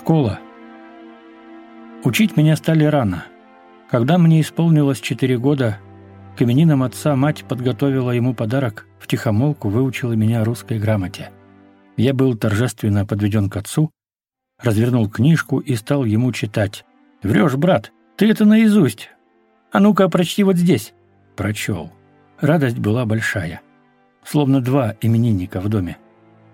Школа. Учить меня стали рано. Когда мне исполнилось четыре года, к именинам отца мать подготовила ему подарок, втихомолку выучила меня русской грамоте. Я был торжественно подведен к отцу, развернул книжку и стал ему читать. «Врешь, брат, ты это наизусть! А ну-ка, прочти вот здесь!» Прочел. Радость была большая. Словно два именинника в доме.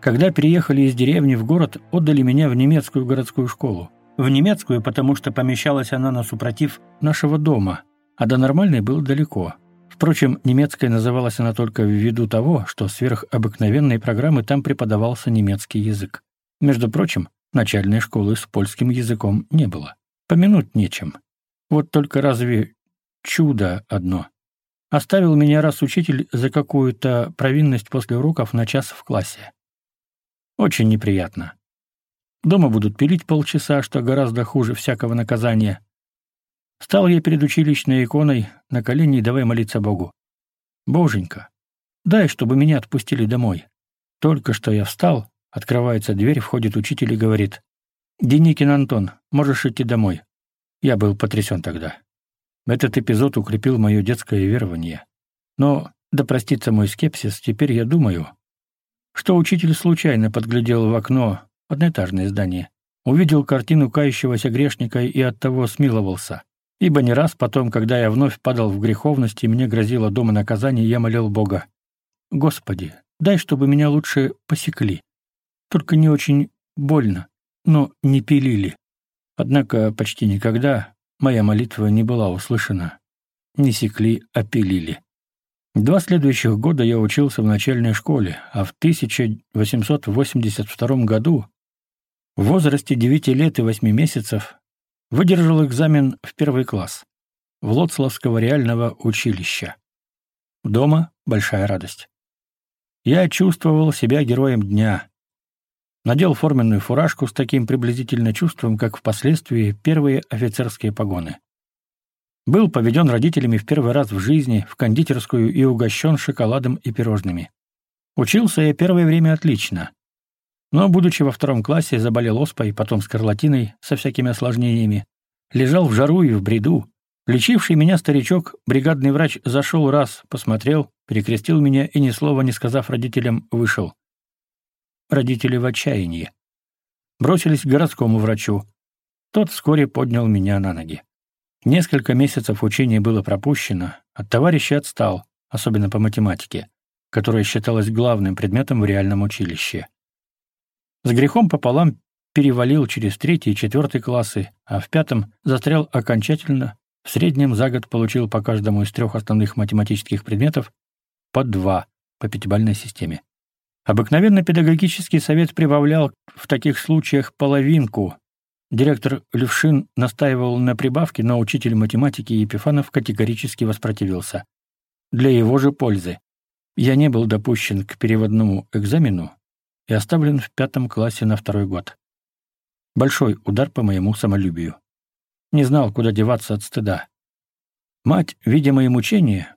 Когда переехали из деревни в город, отдали меня в немецкую городскую школу. В немецкую, потому что помещалась она на супротив нашего дома, а до нормальной было далеко. Впрочем, немецкая называлась она только ввиду того, что сверх обыкновенной программы там преподавался немецкий язык. Между прочим, начальной школы с польским языком не было. Помянуть нечем. Вот только разве чудо одно. Оставил меня раз учитель за какую-то провинность после уроков на час в классе. Очень неприятно. Дома будут пилить полчаса, что гораздо хуже всякого наказания. Стал я перед училищной иконой на колени и давай молиться Богу. «Боженька, дай, чтобы меня отпустили домой». Только что я встал, открывается дверь, входит учитель и говорит. «Деникин Антон, можешь идти домой». Я был потрясен тогда. Этот эпизод укрепил мое детское верование. Но, да простится мой скепсис, теперь я думаю, что учитель случайно подглядел в окно одноэтажное здание, увидел картину кающегося грешника и оттого смиловался. Ибо не раз потом, когда я вновь падал в греховность и мне грозило дома наказание, я молил Бога. «Господи, дай, чтобы меня лучше посекли. Только не очень больно, но не пилили». Однако почти никогда моя молитва не была услышана. Не секли, а пилили. Два следующих года я учился в начальной школе, а в 1882 году, в возрасте 9 лет и 8 месяцев, выдержал экзамен в первый класс в Влоцлавского реального училища. Дома большая радость. Я чувствовал себя героем дня. Надел форменную фуражку с таким приблизительно чувством, как впоследствии первые офицерские погоны. Был поведен родителями в первый раз в жизни в кондитерскую и угощен шоколадом и пирожными. Учился я первое время отлично. Но, будучи во втором классе, заболел оспой, потом скарлатиной со всякими осложнениями. Лежал в жару и в бреду. Лечивший меня старичок, бригадный врач, зашел раз, посмотрел, перекрестил меня и, ни слова не сказав родителям, вышел. Родители в отчаянии. Бросились к городскому врачу. Тот вскоре поднял меня на ноги. Несколько месяцев учения было пропущено, от товарища отстал, особенно по математике, которая считалась главным предметом в реальном училище. С грехом пополам перевалил через третий и четвертый классы, а в пятом застрял окончательно, в среднем за год получил по каждому из трех основных математических предметов по два по пятибалльной системе. Обыкновенно педагогический совет прибавлял в таких случаях половинку Директор Левшин настаивал на прибавке, но учитель математики Епифанов категорически воспротивился. Для его же пользы. Я не был допущен к переводному экзамену и оставлен в пятом классе на второй год. Большой удар по моему самолюбию. Не знал, куда деваться от стыда. Мать, видя мои мучения,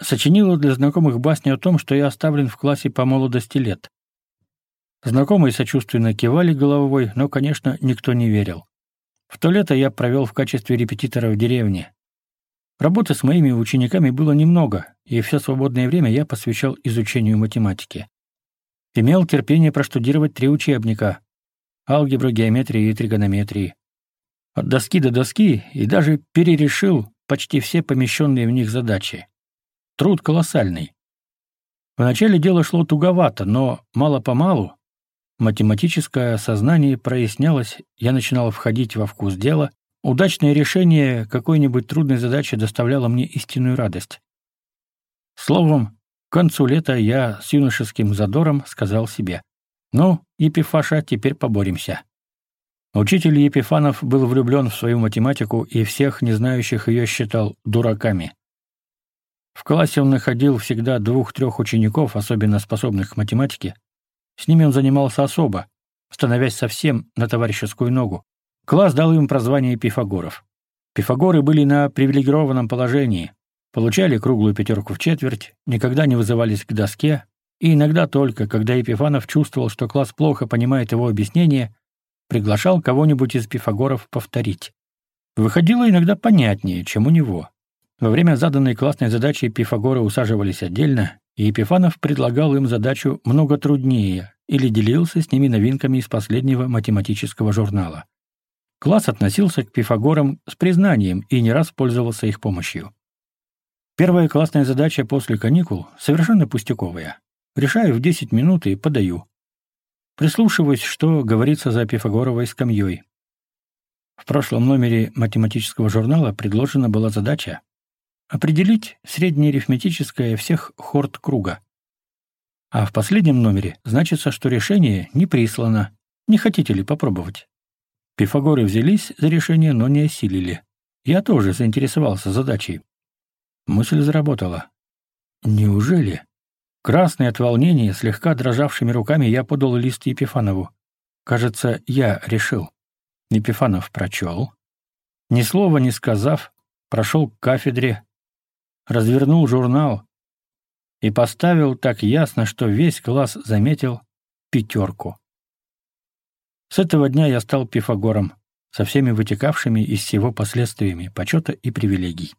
сочинила для знакомых басни о том, что я оставлен в классе по молодости лет. Знакомые сочувственно кивали головой, но, конечно, никто не верил. В то лето я провел в качестве репетитора в деревне. Работы с моими учениками было немного, и все свободное время я посвящал изучению математики. Имел терпение проштудировать три учебника — алгебру, геометрию и тригонометрии. От доски до доски и даже перерешил почти все помещенные в них задачи. Труд колоссальный. Вначале дело шло туговато, но мало-помалу Математическое сознание прояснялось, я начинал входить во вкус дела, удачное решение какой-нибудь трудной задачи доставляло мне истинную радость. Словом, к концу лета я с юношеским задором сказал себе, «Ну, Епифаша, теперь поборемся». Учитель Епифанов был влюблен в свою математику и всех незнающих ее считал дураками. В классе он находил всегда двух-трех учеников, особенно способных к математике, с ними он занимался особо, становясь совсем на товарищескую ногу. Класс дал им прозвание пифагоров. Пифагоры были на привилегированном положении, получали круглую пятерку в четверть, никогда не вызывались к доске, и иногда только, когда Епифанов чувствовал, что класс плохо понимает его объяснение, приглашал кого-нибудь из пифагоров повторить. Выходило иногда понятнее, чем у него. Во время заданной классной задачи пифагоры усаживались отдельно, и Епифанов предлагал им задачу много труднее или делился с ними новинками из последнего математического журнала. Класс относился к пифагорам с признанием и не раз пользовался их помощью. Первая классная задача после каникул совершенно пустяковая. Решаю в 10 минут и подаю. Прислушиваюсь, что говорится за пифагоровой скамьей. В прошлом номере математического журнала предложена была задача определить среднее арифметическое всех хорд круга. А в последнем номере значится, что решение не прислано. Не хотите ли попробовать? Пифагоры взялись за решение, но не осилили. Я тоже заинтересовался задачей. Мысль заработала. Неужели? Красный от волнения, слегка дрожавшими руками я подал лист Епифанову. Кажется, я решил. Епифанов прочел. Ни слова не сказав, прошел к кафедре, развернул журнал и поставил так ясно, что весь класс заметил пятерку. С этого дня я стал пифагором, со всеми вытекавшими из всего последствиями почета и привилегий.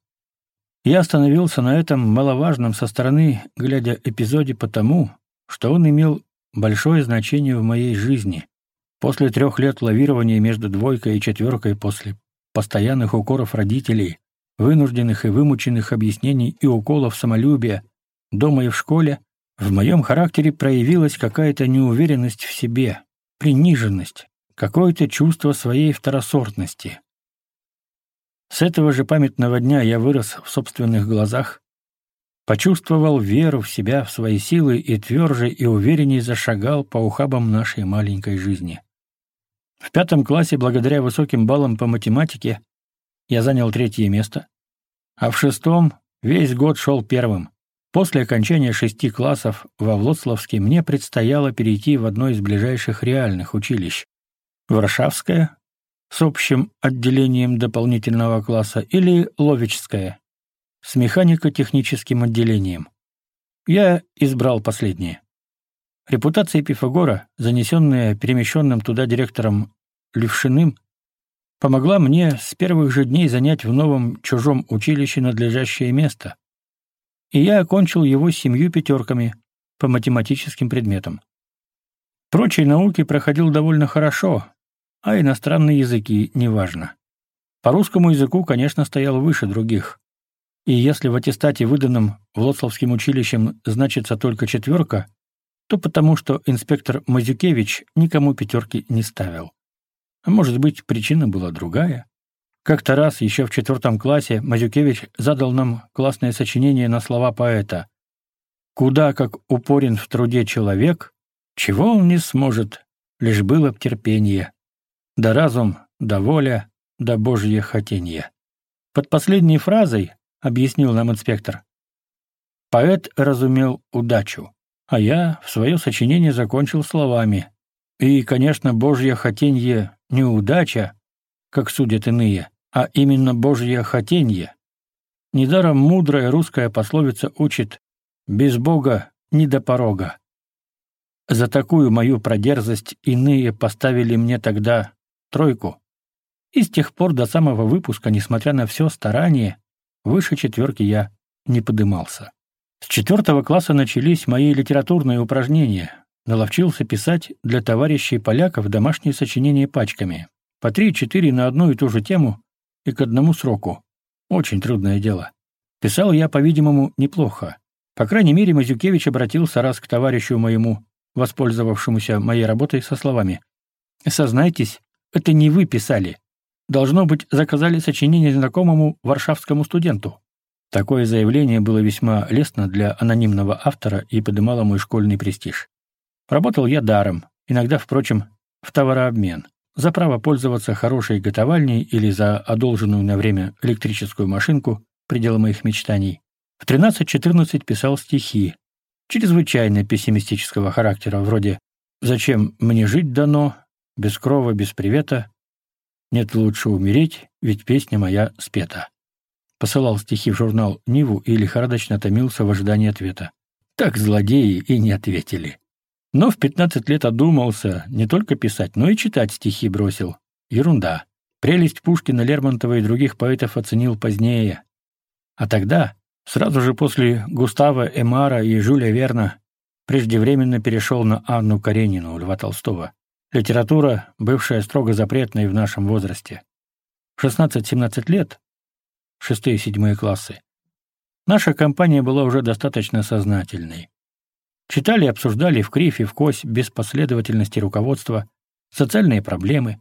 Я остановился на этом маловажном со стороны, глядя эпизоде потому, что он имел большое значение в моей жизни. После трех лет лавирования между двойкой и четверкой после постоянных укоров родителей, вынужденных и вымученных объяснений и уколов самолюбия, дома и в школе, в моем характере проявилась какая-то неуверенность в себе, приниженность, какое-то чувство своей второсортности. С этого же памятного дня я вырос в собственных глазах, почувствовал веру в себя, в свои силы и тверже и увереннее зашагал по ухабам нашей маленькой жизни. В пятом классе, благодаря высоким баллам по математике, я занял третье место, а в шестом весь год шел первым. После окончания шести классов во Влоцлавске мне предстояло перейти в одно из ближайших реальных училищ – Варшавское с общим отделением дополнительного класса или Ловическое с механико-техническим отделением. Я избрал последнее. Репутация Пифагора, занесенная перемещенным туда директором Левшиным, помогла мне с первых же дней занять в новом чужом училище надлежащее место. И я окончил его семью пятерками по математическим предметам. Прочие науки проходил довольно хорошо, а иностранные языки неважно. По русскому языку, конечно, стоял выше других. И если в аттестате, выданном Влоцлавским училищем, значится только четверка, то потому что инспектор Мазюкевич никому пятерки не ставил. А может быть, причина была другая. Как-то раз, еще в четвертом классе, Мазюкевич задал нам классное сочинение на слова поэта «Куда как упорен в труде человек, чего он не сможет, лишь было б терпение, да разум, да воля, да Божье хотенье». Под последней фразой, объяснил нам инспектор, поэт разумел удачу, а я в свое сочинение закончил словами и, конечно, Божье хотенье — не удача, как судят иные, а именно Божье хотенье. Недаром мудрая русская пословица учит «без Бога не до порога». За такую мою продерзость иные поставили мне тогда тройку. И с тех пор до самого выпуска, несмотря на все старание, выше четверки я не подымался. С четвертого класса начались мои литературные упражнения, наловчился писать для товарищей поляков домашние сочинения пачками, по три-четыре на одну и ту же тему и к одному сроку. Очень трудное дело. Писал я, по-видимому, неплохо. По крайней мере, Мазюкевич обратился раз к товарищу моему, воспользовавшемуся моей работой, со словами «Сознайтесь, это не вы писали. Должно быть, заказали сочинение знакомому варшавскому студенту». Такое заявление было весьма лестно для анонимного автора и подымало мой школьный престиж. Работал я даром, иногда, впрочем, в товарообмен. За право пользоваться хорошей готовальней или за одолженную на время электрическую машинку, предел моих мечтаний, в 13-14 писал стихи, чрезвычайно пессимистического характера, вроде «Зачем мне жить дано? Без крова, без привета. Нет лучше умереть, ведь песня моя спета». Посылал стихи в журнал «Ниву» и лихорадочно томился в ожидании ответа. Так злодеи и не ответили. Но в 15 лет одумался, не только писать, но и читать стихи бросил. Ерунда. Прелесть Пушкина, Лермонтова и других поэтов оценил позднее. А тогда, сразу же после Густава Эмара и Жюля Верна, преждевременно перешел на Анну Каренину у Льва Толстого. Литература, бывшая строго запретной в нашем возрасте. 16-17 лет, 6-7 классы, наша компания была уже достаточно сознательной. Читали и обсуждали в кривь и в кось, без последовательности руководства, социальные проблемы,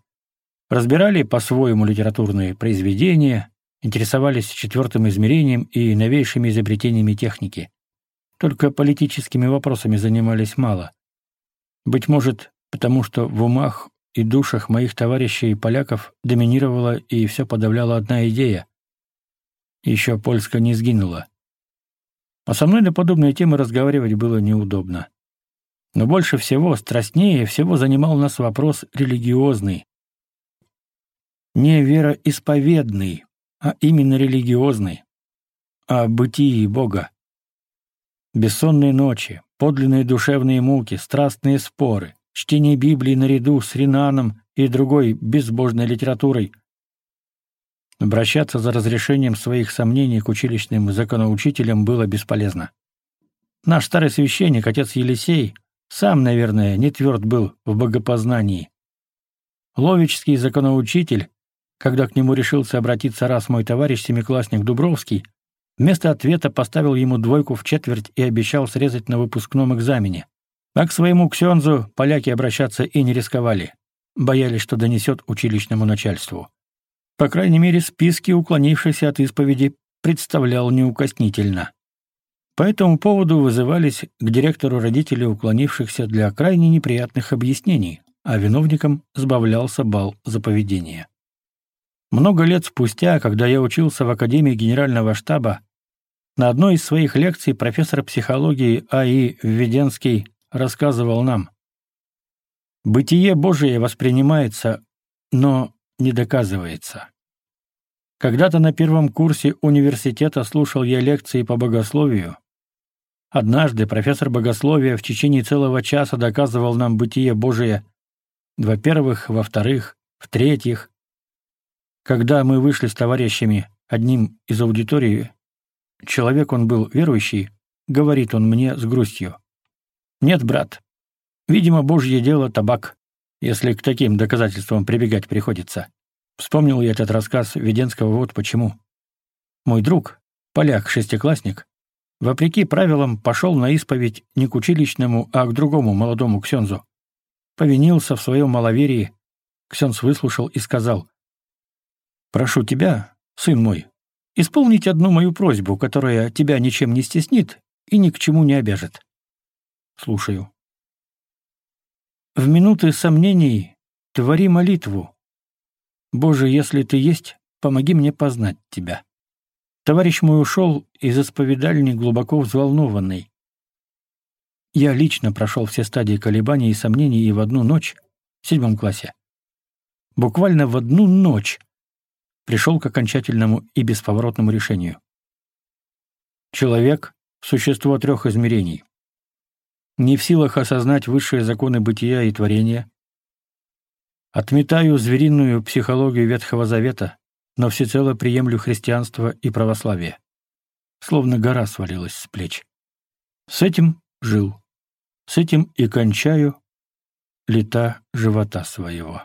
разбирали по-своему литературные произведения, интересовались четвертым измерением и новейшими изобретениями техники. Только политическими вопросами занимались мало. Быть может, потому что в умах и душах моих товарищей и поляков доминировала и все подавляла одна идея. Еще Польска не сгинула. А со мной на подобные темы разговаривать было неудобно. Но больше всего, страстнее всего занимал нас вопрос религиозный. Не вероисповедный, а именно религиозный. О бытии Бога. Бессонные ночи, подлинные душевные муки, страстные споры, чтение Библии наряду с Ренаном и другой безбожной литературой — Обращаться за разрешением своих сомнений к училищным законоучителям было бесполезно. Наш старый священник, отец Елисей, сам, наверное, не тверд был в богопознании. Ловический законоучитель, когда к нему решился обратиться раз мой товарищ семиклассник Дубровский, вместо ответа поставил ему двойку в четверть и обещал срезать на выпускном экзамене. А к своему ксензу поляки обращаться и не рисковали, боялись, что донесет училищному начальству. По крайней мере, списки, уклонившихся от исповеди, представлял неукоснительно. По этому поводу вызывались к директору родители уклонившихся для крайне неприятных не доказывается. Когда-то на первом курсе университета слушал я лекции по богословию. Однажды профессор богословия в течение целого часа доказывал нам бытие Божие, во-первых, во-вторых, в-третьих. Когда мы вышли с товарищами, одним из аудитории, человек он был верующий, говорит он мне с грустью. «Нет, брат, видимо, Божье дело табак если к таким доказательствам прибегать приходится. Вспомнил я этот рассказ Веденского вот почему. Мой друг, поляк-шестиклассник, вопреки правилам пошел на исповедь не к училищному, а к другому молодому ксензу. Повинился в своем маловерии. Ксенз выслушал и сказал, «Прошу тебя, сын мой, исполнить одну мою просьбу, которая тебя ничем не стеснит и ни к чему не обяжет». «Слушаю», в минуты сомнений твори молитву. Боже, если ты есть, помоги мне познать тебя. Товарищ мой ушел из исповедальни глубоко взволнованный. Я лично прошел все стадии колебаний и сомнений и в одну ночь, в седьмом классе. Буквально в одну ночь пришел к окончательному и бесповоротному решению. Человек — существо трех измерений не в силах осознать высшие законы бытия и творения. Отметаю звериную психологию Ветхого Завета, но всецело приемлю христианство и православие. Словно гора свалилась с плеч. С этим жил. С этим и кончаю лета живота своего.